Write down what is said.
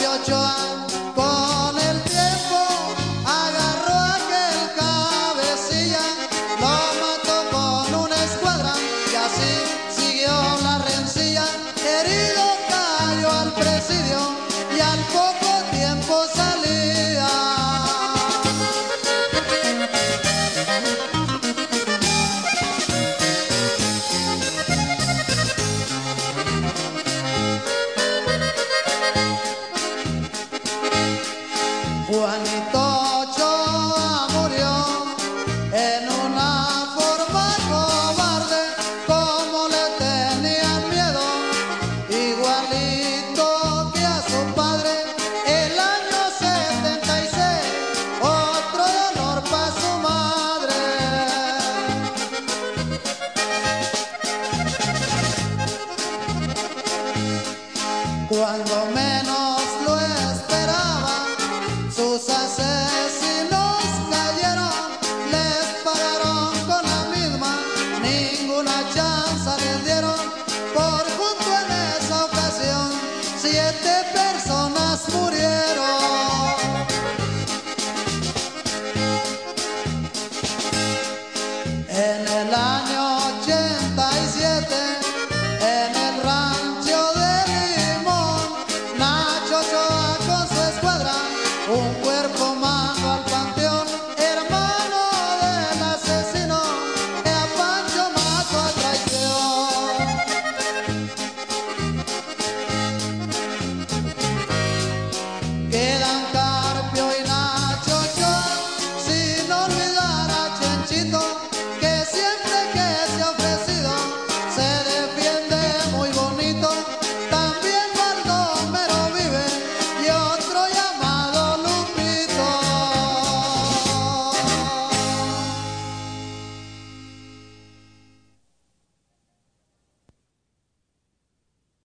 your già Juanito Ochoa murió en una forma cobarde, como le tenían miedo, igualito que a su padre. El año 76, otro dolor para su madre. Cuando me